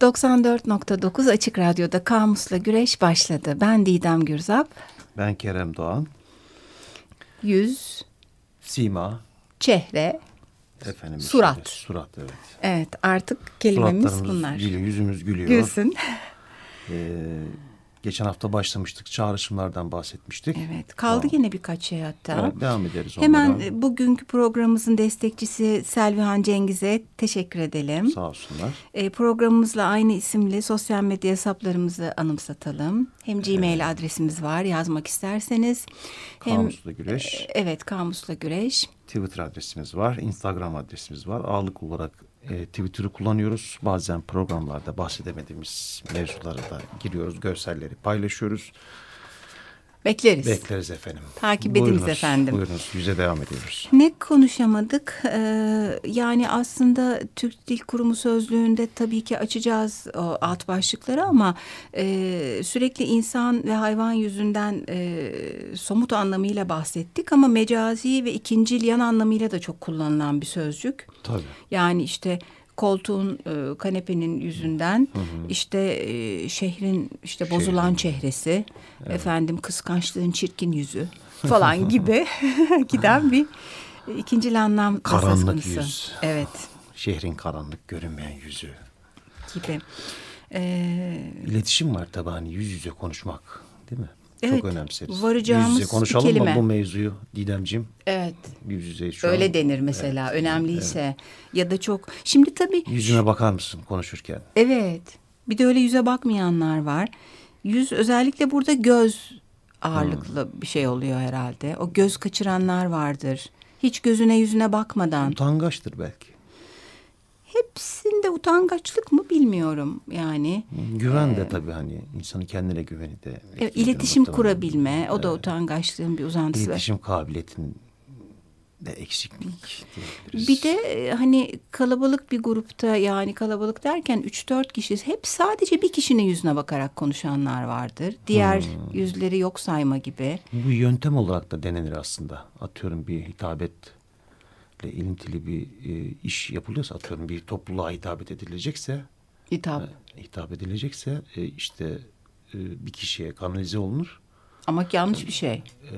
94.9 Açık Radyo'da Kamus'la Güreş başladı. Ben Didem Gürzap. Ben Kerem Doğan. Yüz. Sima. Çehre. Efendim. Surat. Işte, surat evet. Evet artık kelimemiz bunlar. Gülüyor, yüzümüz gülüyor. Gülsün. Ee, geçen hafta başlamıştık. Çağrışımlardan bahsetmiştik. Evet kaldı Tamam. yine birkaç şey hatta. Evet, devam ederiz Hemen onlara. e, bugünkü programımızın destekçisi Selvihan Cengiz'e teşekkür edelim. Sağ olsunlar. E, programımızla aynı isimli sosyal medya hesaplarımızı anımsatalım. Hem Gmail adresimiz var yazmak isterseniz. Hem Kamusla Güreş. e, evet Kamusla Güreş. Twitter adresimiz var. Instagram adresimiz var. Ağırlık olarak e, Twitter'ı kullanıyoruz. Bazen programlarda bahsedemediğimiz mevzulara da giriyoruz. Görselleri paylaşıyoruz. Bekleriz. Bekleriz efendim. Takip ediniz Buyurunuz, efendim. Buyurunuz. Yüze devam ediyoruz. Ne konuşamadık? Ee, yani aslında Türk Dil Kurumu sözlüğünde tabii ki açacağız o alt başlıkları ama e, sürekli insan ve hayvan yüzünden e, somut anlamıyla bahsettik ama mecazi ve ikincil yan anlamıyla da çok kullanılan bir sözcük. Tabii. Yani işte koltuğun e, kanepenin yüzünden işte e, şehrin işte bozulan çehresi efendim kıskançlığın çirkin yüzü falan gibi giden bir ikinci anlam Karanlık konusu. yüz. Evet Şehrin karanlık görünmeyen yüzü. gibi. Ee, İletişim var tabii hani yüz yüze konuşmak değil mi? Evet, Çok önemseriz. varacağımız yüz yüze konuşalım kelime. mı bu mevzuyu Didemciğim? evet Yüz yüze şu öyle an- denir mesela önemliyse ya da çok. Şimdi tabii Yüzüme bakar mısın konuşurken? Evet. Bir de öyle yüze bakmayanlar var. Yüz özellikle burada göz ağırlıklı bir şey oluyor herhalde. O göz kaçıranlar vardır. Hiç gözüne yüzüne bakmadan. Utangaçtır belki. Hepsinde utangaçlık mı bilmiyorum yani. Güven de tabii hani insanın kendine güveni de. Evet, iletişim kurabilme o da utangaçlığın bir uzantısı. İletişim kabiliyetinin de eksiklik diyebiliriz. Bir de e, hani kalabalık bir grupta yani kalabalık derken 3-4 kişi hep sadece bir kişinin yüzüne bakarak konuşanlar vardır. Diğer yüzleri yok sayma gibi. Bu yöntem olarak da denenir aslında. Atıyorum bir hitabetle ilintili bir e, iş yapılıyorsa atıyorum bir topluluğa hitabet edilecekse Hitap. hitap edilecekse e, işte e, bir kişiye kanalize olunur. Ama yanlış bir şey. E,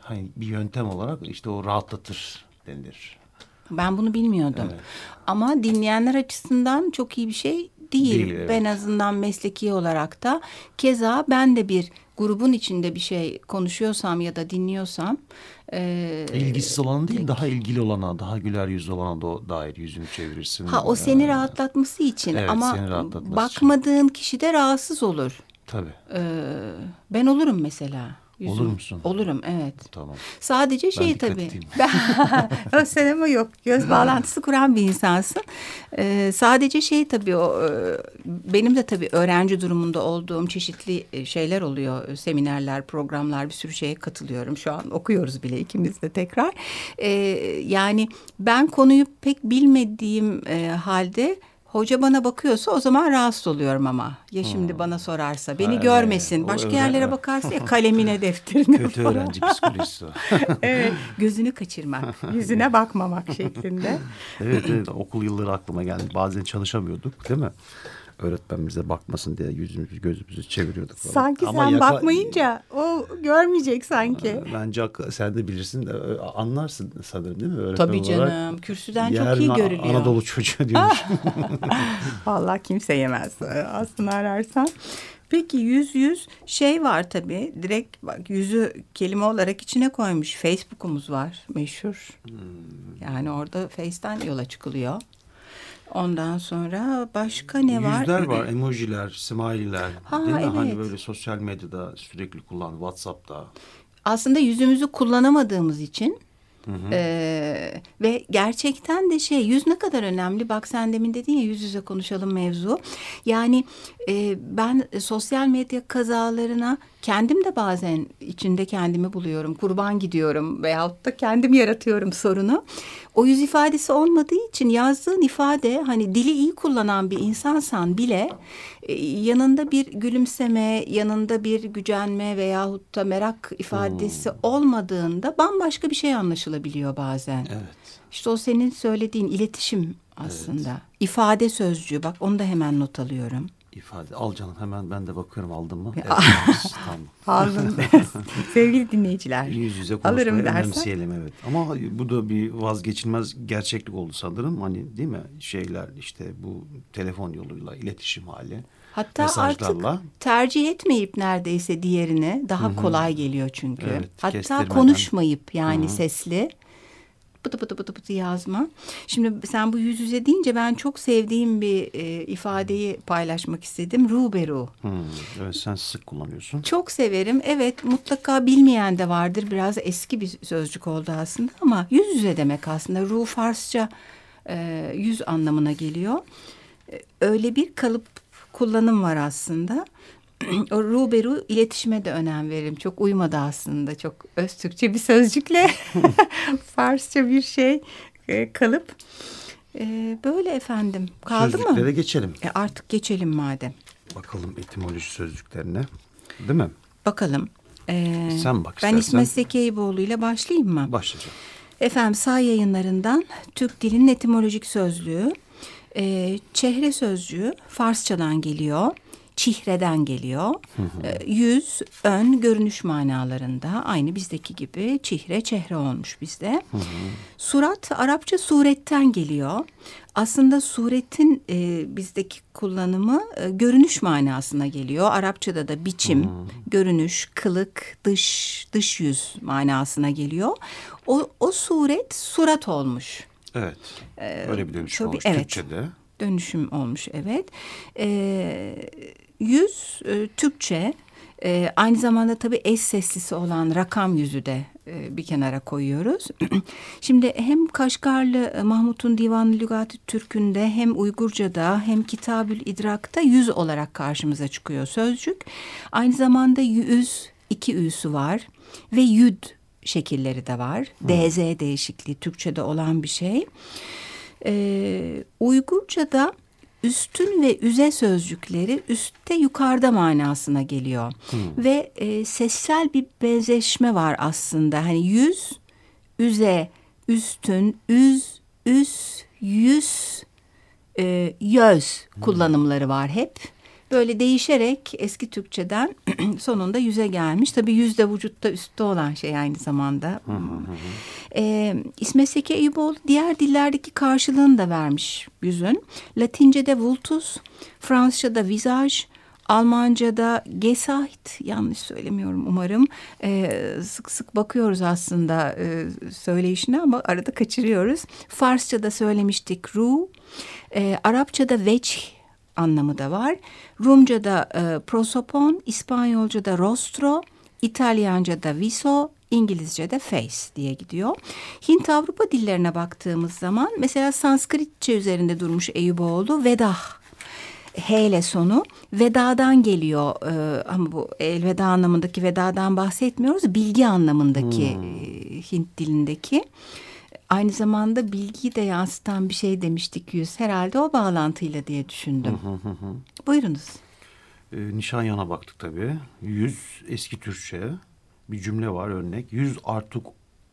hani bir yöntem olarak işte o rahatlatır denilir. Ben bunu bilmiyordum. Evet. Ama dinleyenler açısından çok iyi bir şey değil. Değil, evet. Ben azından mesleki olarak da keza ben de bir grubun içinde bir şey konuşuyorsam ya da dinliyorsam e, İlgisiz olan değil daha ilgili olana daha güler yüzlü olana da dair yüzünü çevirirsin. ha o seni rahatlatması için Evet, ama rahatlatması bakmadığın kişi de rahatsız olur. Tabii E, ben olurum mesela. Olur musun? Olurum evet. tamam. Sadece şey tabii. Ben, ama yok. Göz bağlantısı kuran bir insansın. Ee, sadece şey tabii o e, benim de tabii öğrenci durumunda olduğum çeşitli e, şeyler oluyor. Seminerler, programlar bir sürü şeye katılıyorum. Şu an okuyoruz bile ikimiz de tekrar. Ee, yani ben konuyu pek bilmediğim e, halde Hoca bana bakıyorsa o zaman rahatsız oluyorum ama. Ya şimdi bana sorarsa, beni Hmm. Ha, görmesin, başka öyle- yerlere bakarsa ya kalemine, defterine Kötü falan. öğrenci psikolojisi evet, gözünü kaçırmak, yüzüne bakmamak şeklinde. evet, evet okul yılları aklıma geldi. Bazen çalışamıyorduk değil mi? Öğretmen bize bakmasın diye yüzümüzü gözümüzü çeviriyorduk falan. Sanki Ama sen yaka- bakmayınca o görmeyecek sanki. Bence sen de bilirsin de anlarsın sanırım değil mi? Öğretmen Tabii olarak. canım, kürsüden çok iyi görülüyor. Anadolu çocuğu diyormuş. Vallahi kimse yemez aslında ararsan. Peki yüz yüz şey var tabii. Direkt bak yüzü kelime olarak içine koymuş. Facebook'umuz var meşhur. Hmm. Yani orada Face'ten yola çıkılıyor. Ondan sonra başka ne var? Yüzler var, emojiler, smiley'ler. Ha, değil mi? evet. Hani böyle sosyal medyada sürekli kullan, WhatsApp'ta. aslında yüzümüzü kullanamadığımız için e, ve gerçekten de şey yüz ne kadar önemli bak sen demin dedin ya yüz yüze konuşalım mevzu yani e, ben sosyal medya kazalarına kendim de bazen içinde kendimi buluyorum kurban gidiyorum veyahut da kendim yaratıyorum sorunu o yüz ifadesi olmadığı için yazdığın ifade hani dili iyi kullanan bir insansan bile e, yanında bir gülümseme, yanında bir gücenme veyahut da merak ifadesi olmadığında bambaşka bir şey anlaşılabiliyor bazen. Evet. İşte o senin söylediğin iletişim aslında. Evet. İfade sözcüğü bak onu da hemen not alıyorum. İfade al canım hemen ben de bakıyorum aldın mı? Evet, tamam. Aldım. Sevgili dinleyiciler. Yüz yüze konuşmayı Alırım önemseyelim evet. Ama bu da bir vazgeçilmez gerçeklik oldu sanırım. Hani değil mi? Şeyler işte bu telefon yoluyla iletişim hali. Hatta mesajlarla. artık tercih etmeyip neredeyse diğerini daha Hı-hı. kolay geliyor çünkü. Evet, Hatta konuşmayıp yani Hı-hı. sesli bıtı bıtı bıtı bıtı yazma. Şimdi sen bu yüz yüze deyince ben çok sevdiğim bir e, ifadeyi paylaşmak istedim. Ruberu. Hmm, evet sen sık kullanıyorsun. Çok severim. Evet mutlaka bilmeyen de vardır. Biraz eski bir sözcük oldu aslında ama yüz yüze demek aslında. Ru Farsça e, yüz anlamına geliyor. E, öyle bir kalıp kullanım var aslında. o ruberu iletişime de önem veririm. Çok uymadı aslında. Çok öz Türkçe bir sözcükle Farsça bir şey e, kalıp. E, böyle efendim. Kaldı Sözcüklere mı? Sözcüklere geçelim. E, artık geçelim madem. Bakalım etimoloji sözcüklerine. Değil mi? Bakalım. Ee, Sen bak istersen. Ben İsmet Sekeyboğlu ile başlayayım mı? Başlayacağım. Efendim sağ yayınlarından Türk dilinin etimolojik sözlüğü. E, çehre sözcüğü Farsçadan geliyor çihreden geliyor. Hı hı. Ee, yüz, ön, görünüş manalarında aynı bizdeki gibi çihre, çehre olmuş bizde. Hı. Surat Arapça suretten geliyor. Aslında suretin e, bizdeki kullanımı e, görünüş manasına geliyor. Arapçada da biçim, hı. görünüş, kılık, dış, dış yüz manasına geliyor. O, o suret surat olmuş. Evet. Ee, Öyle bir dönüşüm tabii, olmuş evet. Türkçe'de. Dönüşüm olmuş evet. Ee, yüz e, Türkçe e, aynı zamanda tabii eş seslisi olan rakam yüzü de e, bir kenara koyuyoruz. Şimdi hem Kaşgarlı e, Mahmut'un Divan Lügati Türk'ünde hem Uygurca'da hem Kitabül İdrak'ta yüz olarak karşımıza çıkıyor sözcük. Aynı zamanda yüz iki üsü var ve yüd şekilleri de var. Hmm. DZ değişikliği Türkçe'de olan bir şey. Ee, Uygurca'da üstün ve üze sözcükleri üstte yukarıda manasına geliyor. Hmm. Ve e, sessel bir benzeşme var aslında. Hani yüz, üze, üstün, üz, üs, yüz, e, yüz hmm. kullanımları var hep böyle değişerek eski Türkçeden sonunda yüze gelmiş. Tabii yüz de vücutta üstte olan şey aynı zamanda. ee, İsmet Seki Eyüboğlu diğer dillerdeki karşılığını da vermiş yüzün. Latince'de vultus, Fransızca'da visage, Almanca'da Gesicht yanlış söylemiyorum umarım ee, sık sık bakıyoruz aslında e, söyleyişine ama arada kaçırıyoruz. Farsça'da söylemiştik ru, e, Arapça'da veç anlamı da var. Rumca'da e, prosopon, İspanyolca'da rostro, İtalyanca'da viso, İngilizce'de face diye gidiyor. Hint Avrupa dillerine baktığımız zaman mesela Sanskritçe üzerinde durmuş Eyüboğlu vedah H ile sonu vedadan geliyor ee, ama bu elveda anlamındaki vedadan bahsetmiyoruz bilgi anlamındaki hmm. e, Hint dilindeki aynı zamanda bilgiyi de yansıtan bir şey demiştik yüz. Herhalde o bağlantıyla diye düşündüm. Buyurunuz. E, Nişanyana baktık tabii. Yüz eski Türkçe bir cümle var örnek. Yüz artık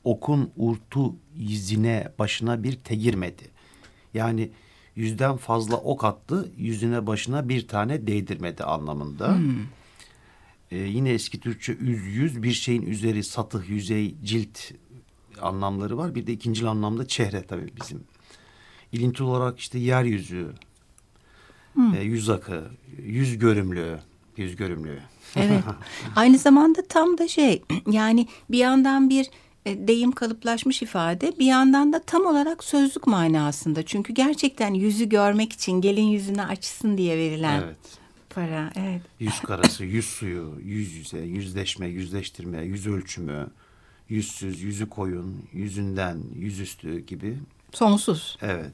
okun urtu yüzüne başına bir tegirmedi. Yani yüzden fazla ok attı yüzüne başına bir tane değdirmedi anlamında. Hmm. Ee, yine eski Türkçe üz yüz bir şeyin üzeri satıh yüzey cilt anlamları var. Bir de ikinci anlamda çehre tabii bizim. İlinti olarak işte yeryüzü, e, yüz akı, yüz görümlü, yüz görümlü. Evet. Aynı zamanda tam da şey yani bir yandan bir e, deyim kalıplaşmış ifade bir yandan da tam olarak sözlük manasında. Çünkü gerçekten yüzü görmek için gelin yüzünü açsın diye verilen evet. para. Evet. Yüz karası, yüz suyu, yüz yüze, yüzleşme, yüzleştirme, yüz ölçümü, yüzsüz, yüzü koyun, yüzünden, yüzüstü gibi. Sonsuz. Evet.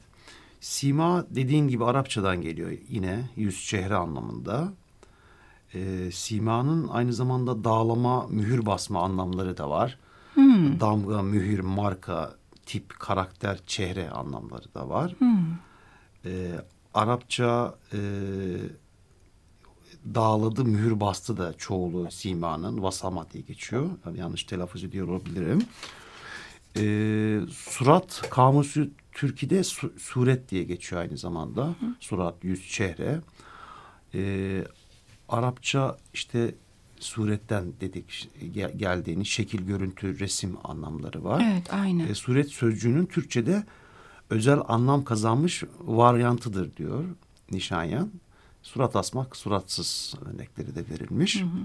Sima dediğin gibi Arapçadan geliyor yine yüz çehre anlamında. Ee, simanın aynı zamanda dağlama, mühür basma anlamları da var. Hmm. Damga, mühür, marka, tip, karakter, çehre anlamları da var. Hmm. Ee, Arapça e, dağladı, mühür bastı da çoğulu simanın vasama diye geçiyor. Yani yanlış telaffuz ediyor olabilirim. E, surat kamusu Türkiye'de su, suret diye geçiyor aynı zamanda. Hı. Surat, yüz, çehre. E, Arapça işte suretten dedik gel, geldiğini şekil, görüntü, resim anlamları var. Evet, aynı. E, suret sözcüğünün Türkçe'de özel anlam kazanmış varyantıdır diyor Nişanyan. Surat asmak, suratsız örnekleri de verilmiş. Hı hı.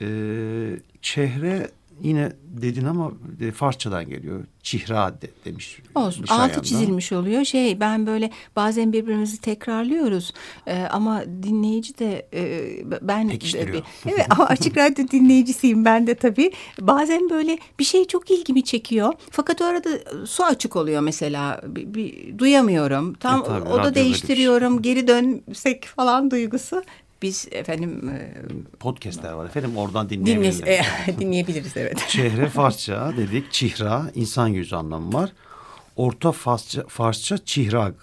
Ee, çehre yine dedin ama e, Farsçadan geliyor. Çihra de, demiş. Olsun. Altı çizilmiş oluyor. Şey ben böyle bazen birbirimizi tekrarlıyoruz. Ee, ama dinleyici de e, ben Pekiştiriyor. evet ama açık radyo dinleyicisiyim ben de tabii. Bazen böyle bir şey çok ilgimi çekiyor. Fakat o arada su açık oluyor mesela. Bir, bir duyamıyorum. Tam e, tabii, o da değiştiriyorum. Şey. Geri dönsek falan duygusu biz efendim e, podcastler var efendim oradan dinleyebiliriz. Dinle, e, dinleyebiliriz evet. Çehre Farsça dedik çihra insan yüzü anlamı var. Orta Farsça, Farsça çihrag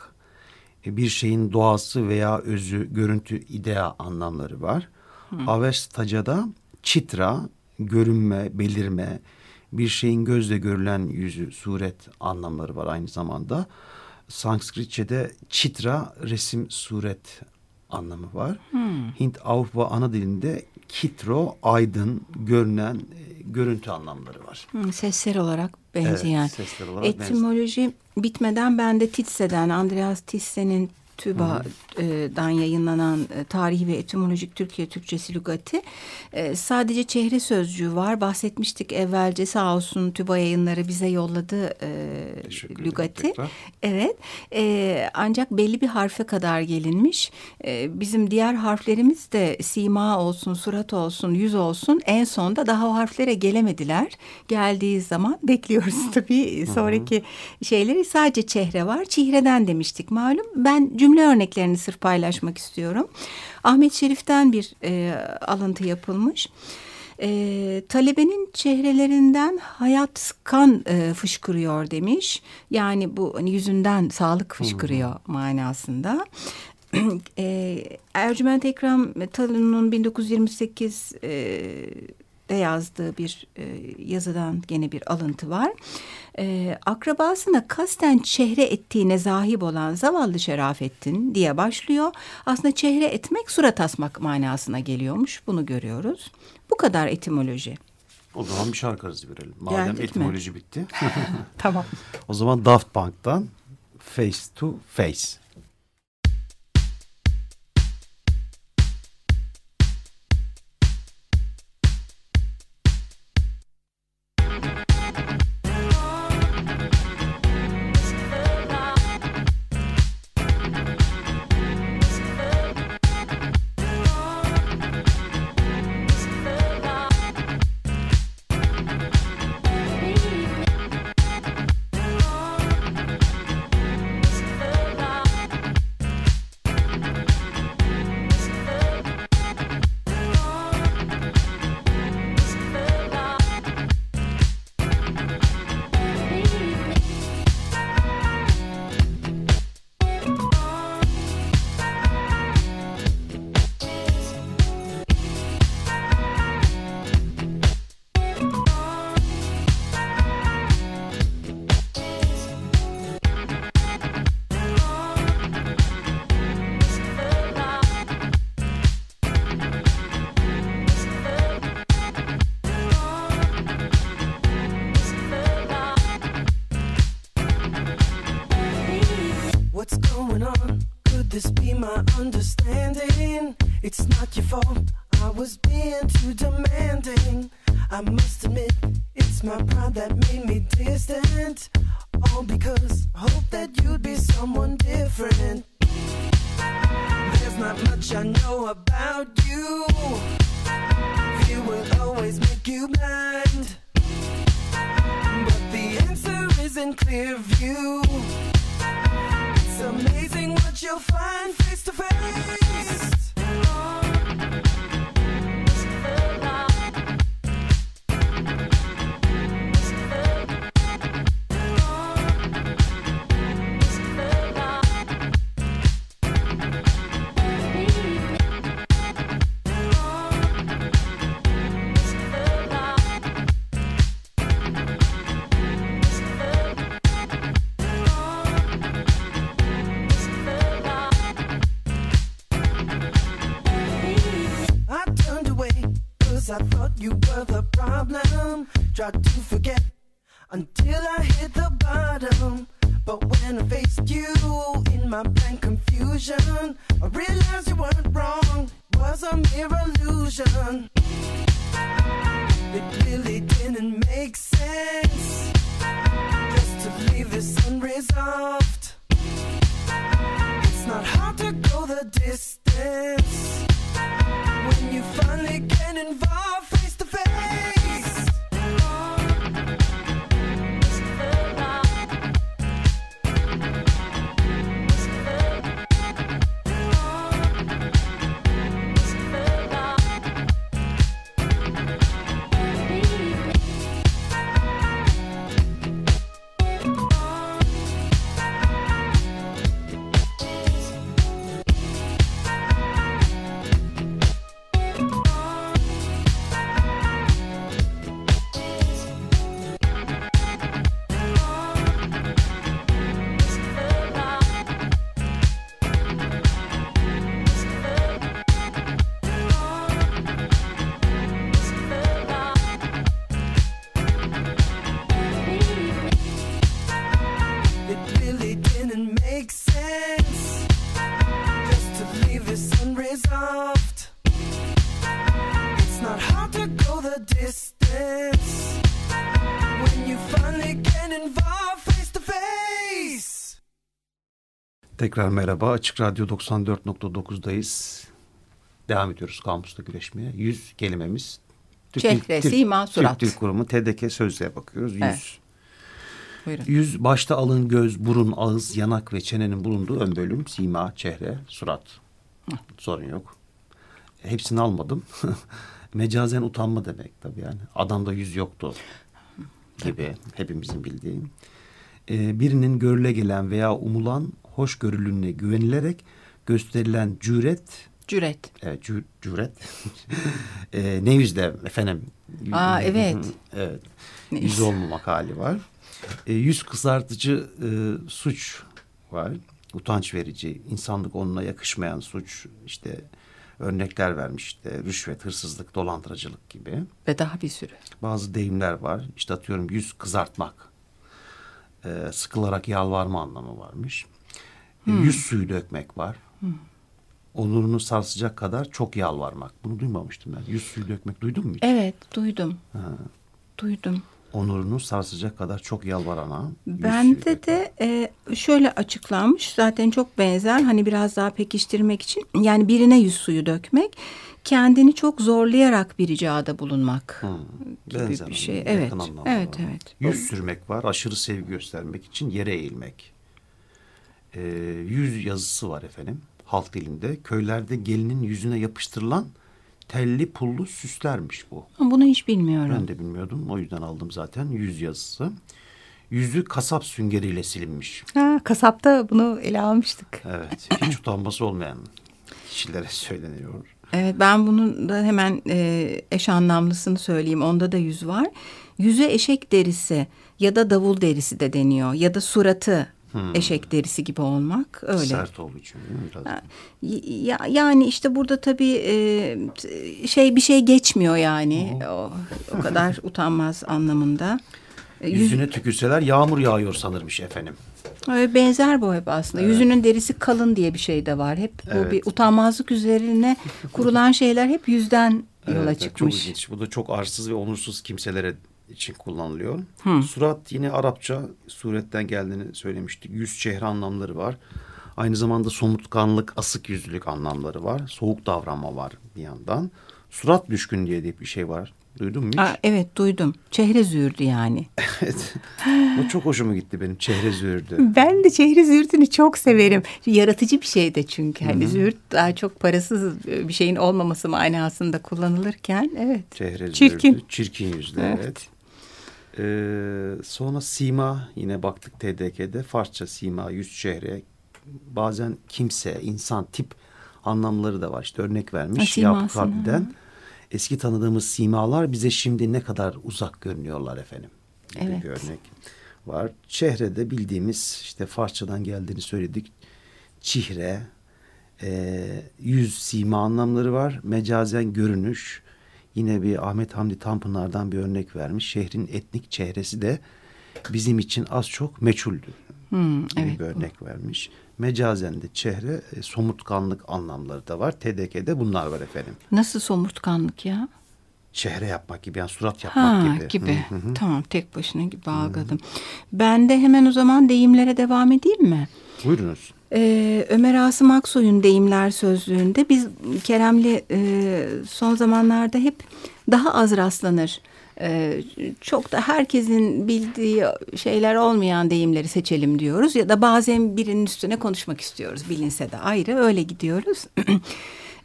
e, bir şeyin doğası veya özü, görüntü, idea anlamları var. Hmm. Avestaca'da çitra, görünme, belirme, bir şeyin gözle görülen yüzü, suret anlamları var aynı zamanda. Sanskritçe'de çitra, resim, suret anlamı var. Hmm. Hint Avrupa ana dilinde kitro, aydın, görünen, e, görüntü anlamları var. Hmm, sesler olarak benzeyen. Evet, sesler olarak Etimoloji benzeyen. bitmeden ben de Titse'den, Andreas Titse'nin TÜBA'dan yayınlanan e, Tarihi ve Etimolojik Türkiye Türkçesi Lügati. E, sadece çehre sözcüğü var. Bahsetmiştik evvelce sağ olsun TÜBA yayınları bize yolladı e, Lügati. Evet. Ancak belli bir harfe kadar gelinmiş. Bizim diğer harflerimiz de sima olsun, surat olsun, yüz olsun. En sonda daha o harflere gelemediler. Geldiği zaman bekliyoruz tabii sonraki şeyleri. Sadece çehre var. Çihreden demiştik malum. Ben cümle örneklerini sırf paylaşmak istiyorum. Ahmet Şerif'ten bir e, alıntı yapılmış. E, talebenin çehrelerinden hayat kan e, fışkırıyor demiş. Yani bu hani yüzünden sağlık fışkırıyor hmm. manasında. e, Ercüment Ekrem Talun'un 1928 e, de yazdığı bir e, yazıdan gene bir alıntı var. E, akrabasına kasten çehre ettiğine zahip olan zavallı Şerafettin diye başlıyor. Aslında çehre etmek surat asmak manasına geliyormuş. Bunu görüyoruz. Bu kadar etimoloji. O zaman bir şarkı arası verelim. Madem Geldik etimoloji mi? bitti. tamam. O zaman Daft Punk'tan Face to Face. you'll find face to face. When you in my blank confusion, I realized you weren't wrong. Was a mere illusion. It really didn't make sense just to leave this unresolved. It's not hard to go the distance when you finally get involved Tekrar merhaba. Açık Radyo 94.9'dayız. Devam ediyoruz kampüste güreşmeye. Yüz kelimemiz. Çehre, sima, surat. Türk Dil Kurumu TDK sözlüğe bakıyoruz. Yüz. Evet. Buyurun. Yüz başta alın, göz, burun, ağız, yanak ve çenenin bulunduğu ön bölüm. Sima, çehre, surat. Sorun yok. Hepsini almadım. Mecazen utanma demek tabii yani. Adamda yüz yoktu gibi hepimizin bildiği. Ee, birinin görüle gelen veya umulan hoşgörülüğüne güvenilerek gösterilen cüret Cüret. Evet, cü- cüret. e, ne yüzde efendim? Aa, evet. evet. Yüz? olmamak hali var. E, yüz kızartıcı e, suç var. Utanç verici, insanlık onunla yakışmayan suç. işte örnekler vermiş işte rüşvet, hırsızlık, dolandırıcılık gibi. Ve daha bir sürü. Bazı deyimler var. İşte atıyorum yüz kızartmak. E, sıkılarak yalvarma anlamı varmış. E, yüz suyu dökmek var. Onurunu sarsacak kadar çok yalvarmak. Bunu duymamıştım ben. Yüz suyu dökmek duydun mu hiç? Evet duydum. Duydum. Onurunu sarsacak kadar çok yalvarana. Bende de e, şöyle açıklanmış zaten çok benzer hani biraz daha pekiştirmek için yani birine yüz suyu dökmek kendini çok zorlayarak bir ricada bulunmak gibi Benzer bir şey. Evet, evet, evet. Yüz sürmek var. Aşırı sevgi göstermek için yere eğilmek. Ee, yüz yazısı var efendim. Halk dilinde. Köylerde gelinin yüzüne yapıştırılan telli pullu süslermiş bu. Bunu hiç bilmiyorum. Ben de bilmiyordum. O yüzden aldım zaten. Yüz yazısı. Yüzü kasap süngeriyle silinmiş. Ha, kasapta bunu ele almıştık. Evet. Hiç utanması olmayan kişilere söyleniyor. Evet ben bunun da hemen e, eş anlamlısını söyleyeyim. Onda da yüz var. Yüze eşek derisi ya da davul derisi de deniyor. Ya da suratı eşek derisi gibi olmak öyle. Sert olduğu için? Biraz. Ya, yani işte burada tabii e, şey bir şey geçmiyor yani. O, o kadar utanmaz anlamında. E, yüz- Yüzüne tükürseler yağmur yağıyor sanırmış efendim. Öyle benzer bu hep aslında. Yüzünün derisi kalın diye bir şey de var. Hep bu Evet. bir utanmazlık üzerine kurulan şeyler hep yüzden yola Evet, Çok çıkmış. ilginç. Bu da çok arsız ve onursuz kimselere için kullanılıyor. Surat yine Arapça suretten geldiğini söylemiştik. Yüz çehre anlamları var. Aynı zamanda somurtkanlık, asık yüzlülük anlamları var. Soğuk davranma var bir yandan. Surat düşkün diye de bir şey var. Duydun mu hiç? Aa, evet duydum. Çehre züğürdü yani. evet. Bu çok hoşuma gitti benim. Çehre züğürdü. Ben de çehre züğürtünü çok severim. Yaratıcı bir şey de çünkü. Hani züğürt daha çok parasız bir şeyin olmaması manasında kullanılırken. Evet. Çehre Çirkin. züğürdü. Çirkin yüzlü evet. Evet. Ee, sonra sima yine baktık TDK'de. Farsça sima, yüz çehre. Bazen kimse, insan, tip anlamları da var. İşte örnek vermiş Rabi'den. Eski tanıdığımız simalar bize şimdi ne kadar uzak görünüyorlar efendim. Gibi Evet. bir örnek var. Çehrede bildiğimiz işte Farsçadan geldiğini söyledik. Çihre, e, yüz, sima anlamları var. Mecazen görünüş, Yine bir Ahmet Hamdi Tanpınar'dan bir örnek vermiş. Şehrin etnik çehresi de bizim için az çok meçhuldü. Hmm, gibi evet. bir örnek vermiş. Mecazen de çehre e, somurtkanlık anlamları da var. TDK'de bunlar var efendim. Nasıl somurtkanlık ya? Çehre yapmak gibi yani surat yapmak Ha gibi. gibi. Hı hı. Tamam tek başına gibi algıladım. Ben de hemen o zaman deyimlere devam edeyim mi? Buyurunuz. Ee, Ömer Asım Aksoy'un deyimler sözlüğünde biz Kerem'le e, son zamanlarda hep daha az rastlanır. e, çok da herkesin bildiği şeyler olmayan deyimleri seçelim diyoruz ya da bazen birinin üstüne konuşmak istiyoruz bilinse de ayrı öyle gidiyoruz.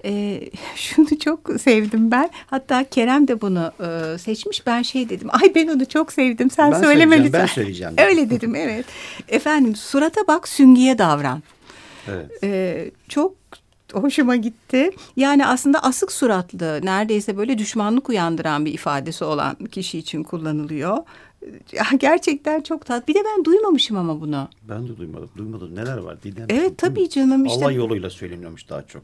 E, şunu çok sevdim ben. Hatta Kerem de bunu e, seçmiş. Ben şey dedim. Ay ben onu çok sevdim. Sen Ben söyleme lütfen. ben söyleyeceğim. Öyle dedim evet. Efendim surata bak süngüye davran. Evet. Ee, çok hoşuma gitti. Yani aslında asık suratlı, neredeyse böyle düşmanlık uyandıran bir ifadesi olan kişi için kullanılıyor. Ya gerçekten çok tat. Bir de ben duymamışım ama bunu. Ben de duymadım. Duymadım. Neler var? Didem? Evet tabii canım işte. Allah yoluyla söyleniyormuş daha çok.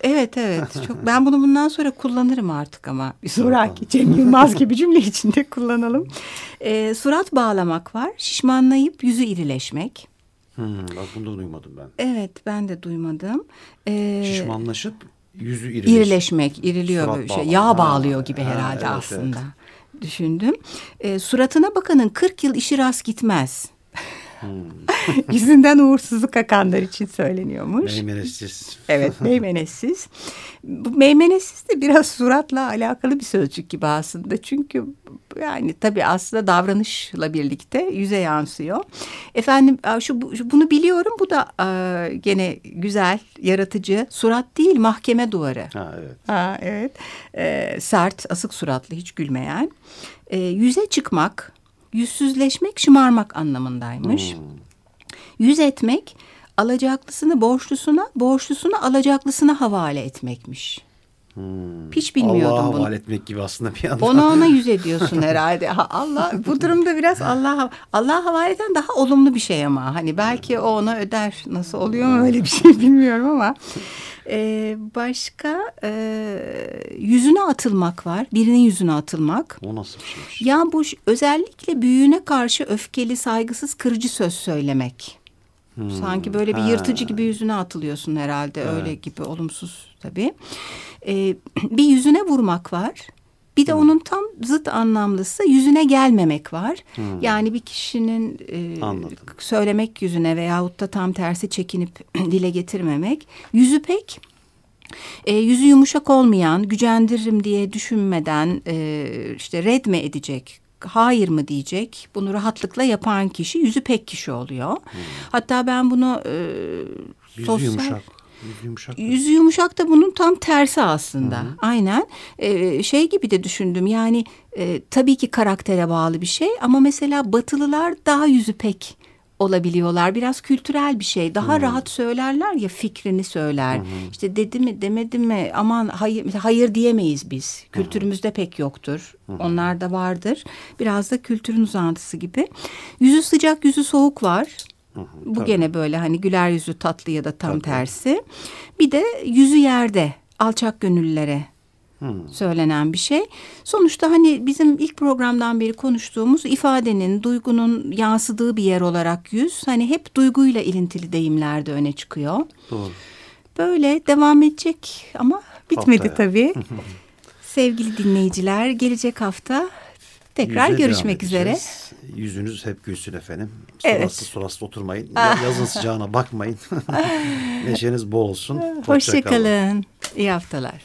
Evet evet. Çok ben bunu bundan sonra kullanırım artık ama bir sonraki Cem Yılmaz gibi cümle içinde kullanalım. Ee, surat bağlamak var. Şişmanlayıp yüzü irileşmek. Hmm, bak bunu da duymadım ben. Evet ben de duymadım. Ee, Şişmanlaşıp yüzü irileş. İrileşmek, iriliyor Surat böyle şey. Yağ bağlıyor gibi ha, herhalde evet, aslında. Düşündüm. Ee, suratına bakanın 40 yıl işi rast gitmez. Hmm. Yüzünden uğursuzluk akanlar için söyleniyormuş. Meymenetsiz. Evet, meymenetsiz. Bu meymenetsiz de biraz suratla alakalı bir sözcük gibi aslında. Çünkü yani tabii aslında davranışla birlikte yüze yansıyor. Efendim şu, bunu biliyorum. Bu da e, gene güzel, yaratıcı. Surat değil, mahkeme duvarı. Ha evet. Ha, evet. Ee, sert, asık suratlı, hiç gülmeyen. Ee, yüze çıkmak, yüzsüzleşmek, şımarmak anlamındaymış. Hmm. Yüz etmek, alacaklısını borçlusuna, borçlusunu alacaklısına havale etmekmiş. Hmm. Hiç bilmiyordum Allah'a bunu. havale etmek gibi aslında bir anda. Ona ona yüz ediyorsun herhalde. Ha, Allah bu durumda biraz Allah Allah havaleden daha olumlu bir şey ama hani belki o ona öder. Nasıl oluyor mu öyle bir şey bilmiyorum ama. Ee, başka e, yüzüne atılmak var. Birinin yüzüne atılmak. O nasıl bir şeymiş? Ya bu özellikle büyüğüne karşı öfkeli, saygısız, kırıcı söz söylemek. Hmm. Sanki böyle bir Ha. yırtıcı gibi yüzüne atılıyorsun herhalde. Öyle gibi olumsuz tabii. Ee, bir yüzüne vurmak var. Bir de onun tam zıt anlamlısı yüzüne gelmemek var. Yani bir kişinin e, Anladım. söylemek yüzüne veyahut da tam tersi çekinip dile getirmemek. Yüzü pek e, yüzü yumuşak olmayan, gücendiririm diye düşünmeden e, işte red mi edecek, hayır mı diyecek, bunu rahatlıkla yapan kişi yüzü pek kişi oluyor. Hatta ben bunu e, Yüzü sosyal... yumuşak. Yüzü yumuşak. Yüzü yumuşak da bunun tam tersi aslında. Aynen. Ee, şey gibi de düşündüm. Yani e, tabii ki karaktere bağlı bir şey ama mesela Batılılar daha yüzü pek olabiliyorlar. Biraz kültürel bir şey. Daha rahat söylerler ya fikrini söyler. İşte dedi mi demedi mi aman hayır hayır diyemeyiz biz. Kültürümüzde pek yoktur. Onlarda vardır. Biraz da kültürün uzantısı gibi. Yüzü sıcak yüzü soğuk var. Bu tabii. gene böyle hani güler yüzü tatlı ya da tam tersi. Bir de yüzü yerde alçak gönüllülere Hmm. söylenen bir şey. Sonuçta hani bizim ilk programdan beri konuştuğumuz ifadenin, duygunun yansıdığı bir yer olarak yüz hani hep duyguyla ilintili deyimlerde öne çıkıyor. Doğru. Böyle devam edecek ama bitmedi Haftaya. tabii. Sevgili dinleyiciler gelecek hafta tekrar Yüze görüşmek üzere. Yüzünüz hep gülsün efendim. Evet. Suraslı suraslı oturmayın. Ya- Yazın sıcağına bakmayın. Neşeniz bol olsun. Hoşça kalın. Hoşçakalın. İyi haftalar.